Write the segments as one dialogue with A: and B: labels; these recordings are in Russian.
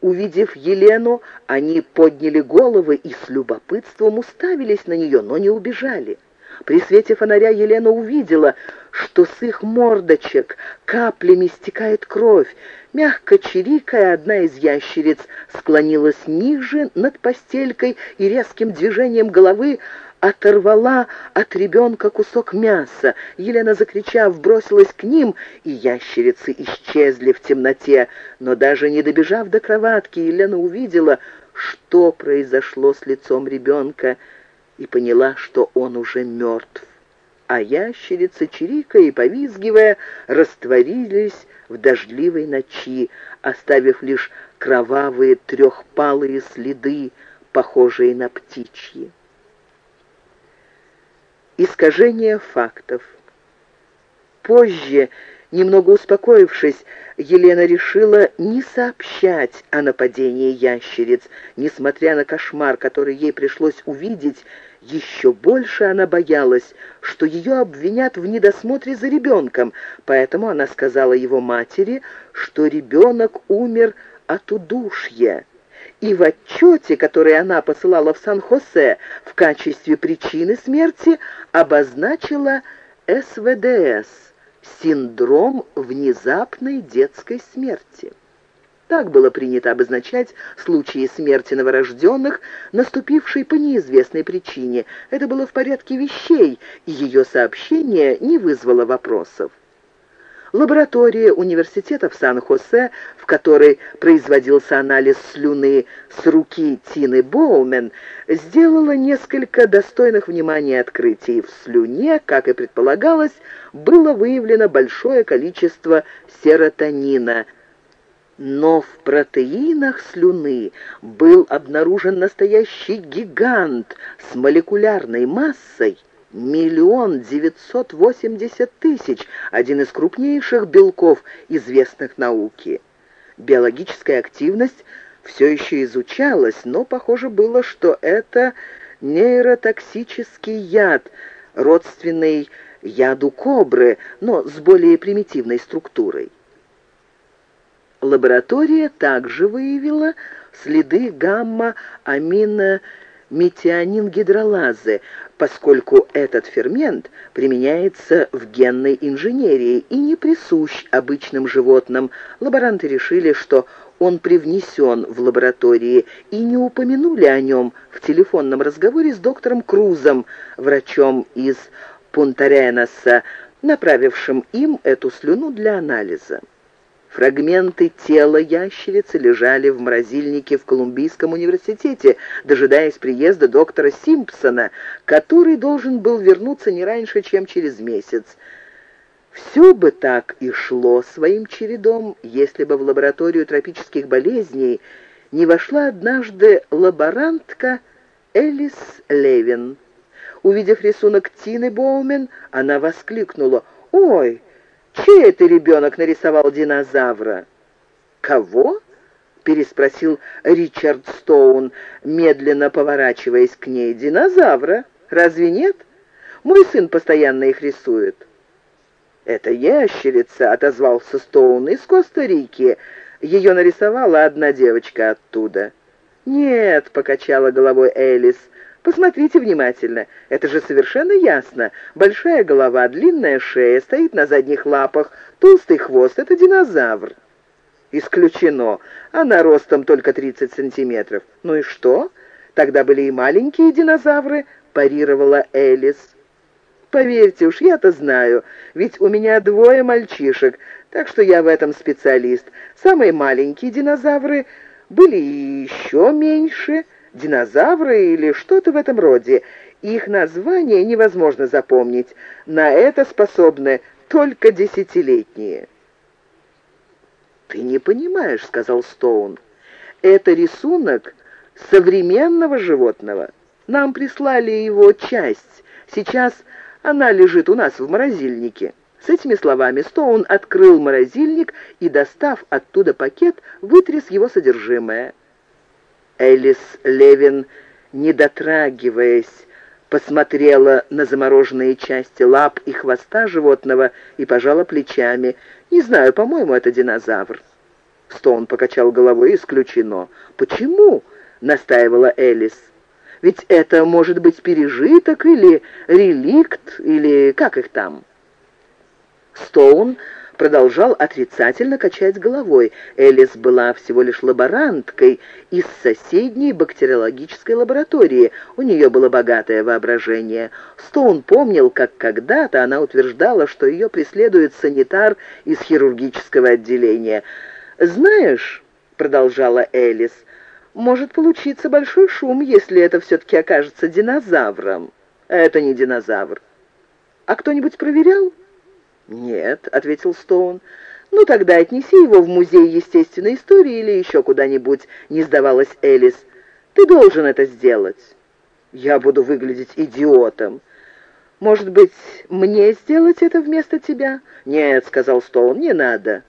A: Увидев Елену, они подняли головы и с любопытством уставились на нее, но не убежали. При свете фонаря Елена увидела, что с их мордочек каплями стекает кровь. Мягко чирикая, одна из ящериц склонилась ниже над постелькой и резким движением головы оторвала от ребенка кусок мяса. Елена, закричав, бросилась к ним, и ящерицы исчезли в темноте. Но даже не добежав до кроватки, Елена увидела, что произошло с лицом ребенка, и поняла, что он уже мертв. А ящерицы, чирикая и повизгивая, растворились в дождливой ночи, оставив лишь кровавые трехпалые следы, похожие на птичьи искажение фактов. Позже, немного успокоившись, Елена решила не сообщать о нападении ящериц. Несмотря на кошмар, который ей пришлось увидеть, еще больше она боялась, что ее обвинят в недосмотре за ребенком, поэтому она сказала его матери, что ребенок умер от удушья. И в отчете, который она посылала в Сан-Хосе в качестве причины смерти, обозначила СВДС – синдром внезапной детской смерти. Так было принято обозначать случаи смерти новорожденных, наступившей по неизвестной причине. Это было в порядке вещей, и ее сообщение не вызвало вопросов. Лаборатория университета в Сан-Хосе, в которой производился анализ слюны с руки Тины Боумен, сделала несколько достойных внимания открытий. В слюне, как и предполагалось, было выявлено большое количество серотонина, но в протеинах слюны был обнаружен настоящий гигант с молекулярной массой, миллион девятьсот восемьдесят тысяч, один из крупнейших белков, известных науке. Биологическая активность все еще изучалась, но похоже было, что это нейротоксический яд, родственный яду кобры, но с более примитивной структурой. Лаборатория также выявила следы гамма-амино метионин-гидролазы, поскольку этот фермент применяется в генной инженерии и не присущ обычным животным. Лаборанты решили, что он привнесен в лаборатории и не упомянули о нем в телефонном разговоре с доктором Крузом, врачом из Пунтаренаса, направившим им эту слюну для анализа. Фрагменты тела ящерицы лежали в морозильнике в Колумбийском университете, дожидаясь приезда доктора Симпсона, который должен был вернуться не раньше, чем через месяц. Все бы так и шло своим чередом, если бы в лабораторию тропических болезней не вошла однажды лаборантка Элис Левин. Увидев рисунок Тины Боумен, она воскликнула «Ой, Чей это ребенок нарисовал динозавра?» «Кого?» — переспросил Ричард Стоун, медленно поворачиваясь к ней. «Динозавра. Разве нет? Мой сын постоянно их рисует». «Это ящерица», — отозвался Стоун, — «из Коста-Рики. Ее нарисовала одна девочка оттуда». «Нет», — покачала головой Элис, — Посмотрите внимательно. Это же совершенно ясно. Большая голова, длинная шея, стоит на задних лапах, толстый хвост — это динозавр. Исключено. Она ростом только 30 сантиметров. Ну и что? Тогда были и маленькие динозавры, парировала Элис. Поверьте уж, я-то знаю, ведь у меня двое мальчишек, так что я в этом специалист. Самые маленькие динозавры были еще меньше — динозавры или что-то в этом роде. Их название невозможно запомнить. На это способны только десятилетние. «Ты не понимаешь», — сказал Стоун. «Это рисунок современного животного. Нам прислали его часть. Сейчас она лежит у нас в морозильнике». С этими словами Стоун открыл морозильник и, достав оттуда пакет, вытряс его содержимое. Элис Левин, не дотрагиваясь, посмотрела на замороженные части лап и хвоста животного и пожала плечами. «Не знаю, по-моему, это динозавр». Стоун покачал головой. «Исключено». «Почему?» — настаивала Элис. «Ведь это может быть пережиток или реликт, или как их там?» Стоун продолжал отрицательно качать головой. Элис была всего лишь лаборанткой из соседней бактериологической лаборатории. У нее было богатое воображение. Стоун помнил, как когда-то она утверждала, что ее преследует санитар из хирургического отделения. «Знаешь», — продолжала Элис, — «может получиться большой шум, если это все-таки окажется динозавром». «Это не динозавр». «А кто-нибудь проверял?» «Нет», — ответил Стоун. «Ну, тогда отнеси его в музей естественной истории или еще куда-нибудь», — не сдавалась Элис. «Ты должен это сделать». «Я буду выглядеть идиотом». «Может быть, мне сделать это вместо тебя?» «Нет», — сказал Стоун, — «не надо».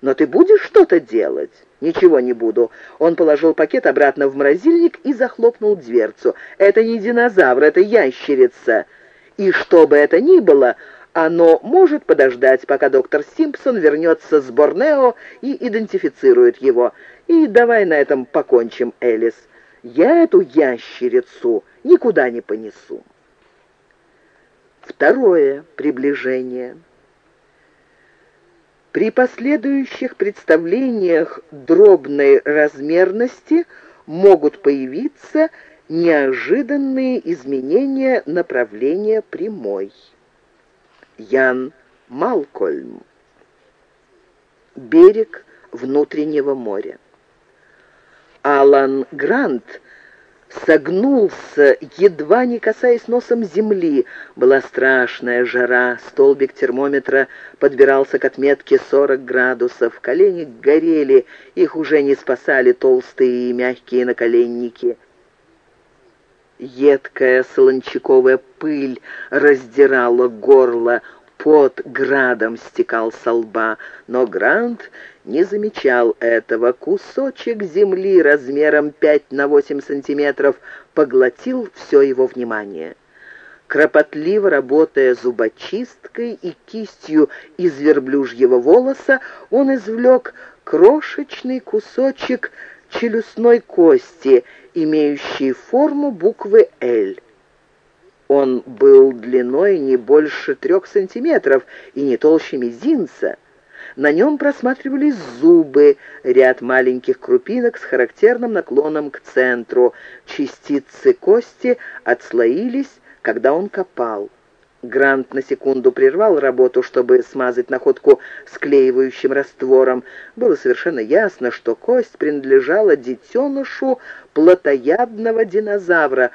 A: «Но ты будешь что-то делать?» «Ничего не буду». Он положил пакет обратно в морозильник и захлопнул дверцу. «Это не динозавр, это ящерица. И что бы это ни было, оно может подождать, пока доктор Симпсон вернется с Борнео и идентифицирует его. И давай на этом покончим, Элис. Я эту ящерицу никуда не понесу. Второе приближение. При последующих представлениях дробной размерности могут появиться неожиданные изменения направления прямой. Ян Малкольм. Берег внутреннего моря. Алан Грант согнулся, едва не касаясь носом земли. Была страшная жара, столбик термометра подбирался к отметке 40 градусов, колени горели, их уже не спасали толстые и мягкие наколенники. Едкая солончаковая пыль раздирала горло, под градом стекал со лба, но Грант не замечал этого. Кусочек земли размером 5 на 8 сантиметров поглотил все его внимание. Кропотливо работая зубочисткой и кистью из верблюжьего волоса, он извлек крошечный кусочек челюстной кости, имеющий форму буквы «Л». Он был длиной не больше трех сантиметров и не толще мизинца. На нем просматривались зубы, ряд маленьких крупинок с характерным наклоном к центру. Частицы кости отслоились, когда он копал. Грант на секунду прервал работу, чтобы смазать находку склеивающим раствором. Было совершенно ясно, что кость принадлежала детенышу плотоядного динозавра,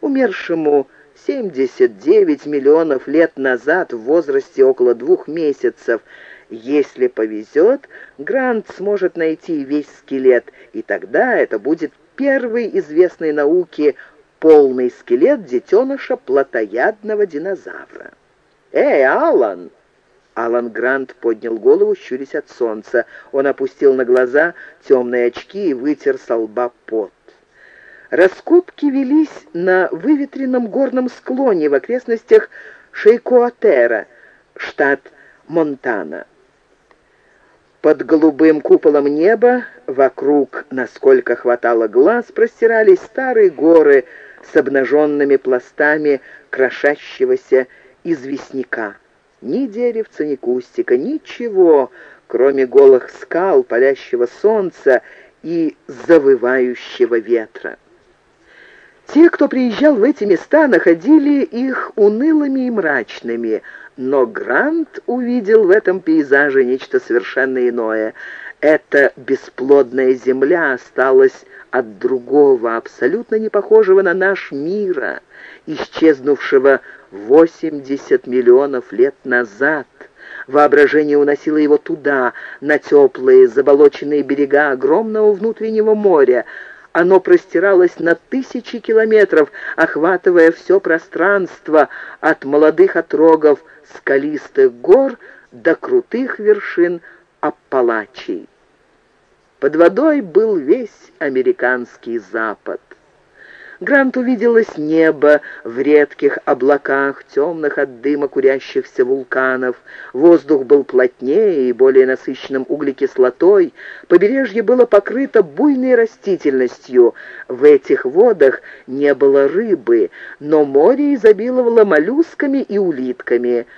A: умершему 79 миллионов лет назад в возрасте около двух месяцев. Если повезет, Грант сможет найти весь скелет, и тогда это будет первый известный науке полный скелет детеныша плотоядного динозавра. «Эй, Алан!» Алан Грант поднял голову, щурясь от солнца. Он опустил на глаза темные очки и вытер со лба пот. Раскопки велись на выветренном горном склоне в окрестностях Шейкуатера, штат Монтана. Под голубым куполом неба, вокруг, насколько хватало глаз, простирались старые горы с обнаженными пластами крошащегося известняка. Ни деревца, ни кустика, ничего, кроме голых скал, палящего солнца и завывающего ветра. Те, кто приезжал в эти места, находили их унылыми и мрачными, но Грант увидел в этом пейзаже нечто совершенно иное. Эта бесплодная земля осталась от другого, абсолютно не похожего на наш мира, исчезнувшего 80 миллионов лет назад. Воображение уносило его туда, на теплые заболоченные берега огромного внутреннего моря. Оно простиралось на тысячи километров, охватывая все пространство от молодых отрогов скалистых гор до крутых вершин Аппалачий. Под водой был весь американский запад. Грант увиделось небо в редких облаках, темных от дыма курящихся вулканов. Воздух был плотнее и более насыщенным углекислотой. Побережье было покрыто буйной растительностью. В этих водах не было рыбы, но море изобиловало моллюсками и улитками –